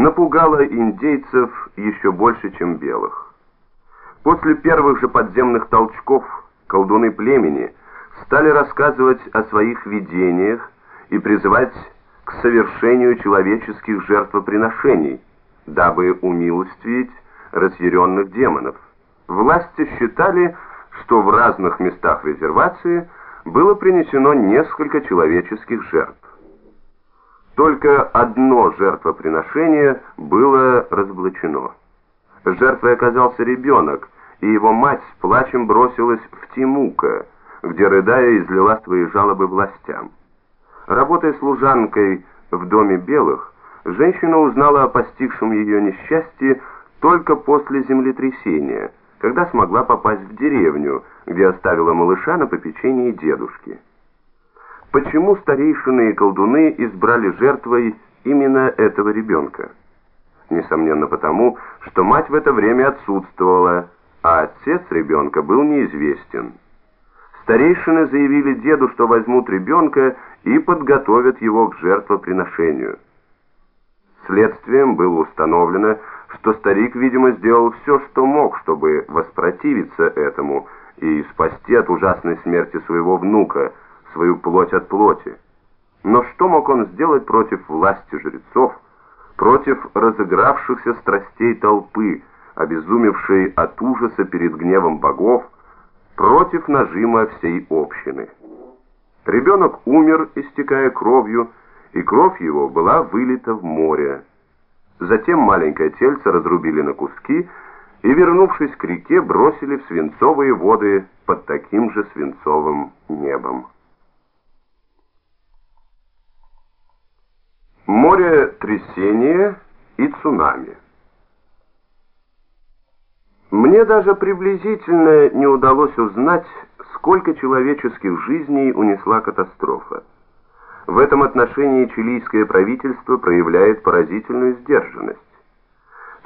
напугало индейцев еще больше, чем белых. После первых же подземных толчков колдуны племени стали рассказывать о своих видениях и призывать к совершению человеческих жертвоприношений, дабы умилостивить разъяренных демонов. Власти считали, что в разных местах резервации было принесено несколько человеческих жертв. Только одно жертвоприношение было разоблачено. Жертвой оказался ребенок, и его мать с плачем бросилась в Тимука, где, рыдая, излила свои жалобы властям. Работая служанкой в доме белых, женщина узнала о постигшем ее несчастье только после землетрясения, когда смогла попасть в деревню, где оставила малыша на попечении дедушки. Почему старейшины и колдуны избрали жертвой именно этого ребенка? Несомненно потому, что мать в это время отсутствовала, а отец ребенка был неизвестен. Старейшины заявили деду, что возьмут ребенка и подготовят его к жертвоприношению. Следствием было установлено, что старик, видимо, сделал все, что мог, чтобы воспротивиться этому и спасти от ужасной смерти своего внука, свою плоть от плоти. Но что мог он сделать против власти жрецов, против разыгравшихся страстей толпы, обезумевшей от ужаса перед гневом богов, против нажима всей общины? Ребенок умер, истекая кровью, и кровь его была вылита в море. Затем маленькое тельце разрубили на куски и, вернувшись к реке, бросили в свинцовые воды под таким же свинцовым небом. Море трясения и цунами. Мне даже приблизительно не удалось узнать, сколько человеческих жизней унесла катастрофа. В этом отношении чилийское правительство проявляет поразительную сдержанность.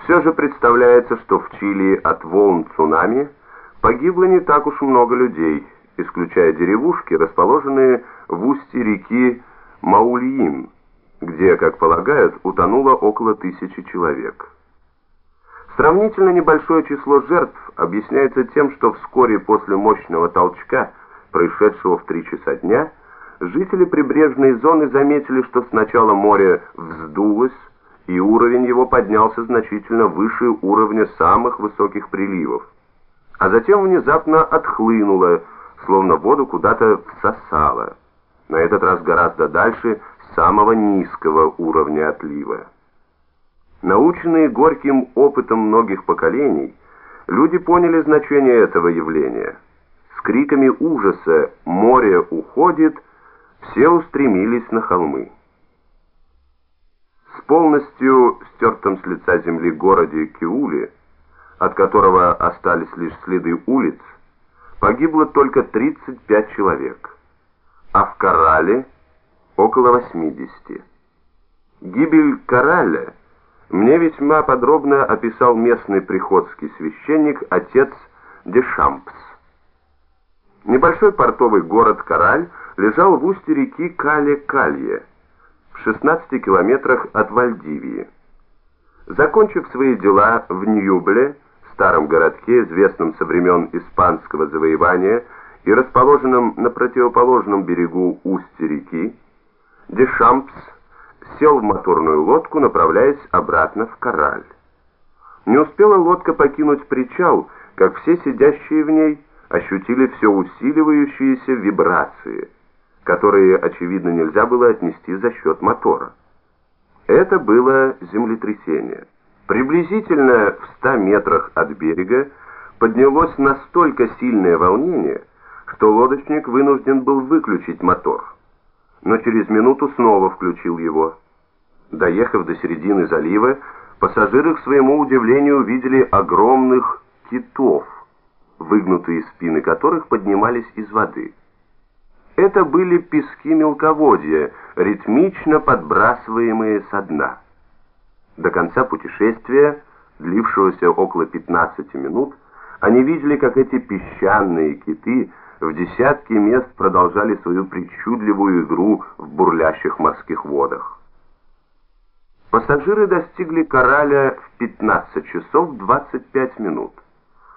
Все же представляется, что в Чили от волн цунами погибло не так уж много людей, исключая деревушки, расположенные в устье реки Маульин, где, как полагают, утонуло около тысячи человек. Сравнительно небольшое число жертв объясняется тем, что вскоре после мощного толчка, происшедшего в 3 часа дня, жители прибрежной зоны заметили, что сначала море вздулось, и уровень его поднялся значительно выше уровня самых высоких приливов, а затем внезапно отхлынуло, словно воду куда-то всосало, на этот раз гораздо дальше самого низкого уровня отлива. Наученные горьким опытом многих поколений, люди поняли значение этого явления. С криками ужаса «Море уходит!» все устремились на холмы. С полностью стертым с лица земли городе Киули, от которого остались лишь следы улиц, погибло только 35 человек, а в Корале около 80. Гибель Кораля – мне весьма подробно описал местный приходский священник отец Дешампс. Небольшой портовый город Кораль лежал в устье реки Кале-Калье, в 16 километрах от Вальдивии. Закончив свои дела в Ньюбле, старом городке, известном со времен испанского завоевания и расположенном на противоположном берегу устья реки, Дешампс сел в моторную лодку, направляясь обратно в Кораль. Не успела лодка покинуть причал, как все сидящие в ней ощутили все усиливающиеся вибрации, которые, очевидно, нельзя было отнести за счет мотора. Это было землетрясение. Приблизительно в 100 метрах от берега поднялось настолько сильное волнение, что лодочник вынужден был выключить мотор но через минуту снова включил его. Доехав до середины залива, пассажиры к своему удивлению увидели огромных китов, выгнутые спины которых поднимались из воды. Это были пески мелководья, ритмично подбрасываемые со дна. До конца путешествия, длившегося около 15 минут, они видели, как эти песчаные киты – в десятки мест продолжали свою причудливую игру в бурлящих морских водах. Пассажиры достигли Кораля в 15 часов 25 минут.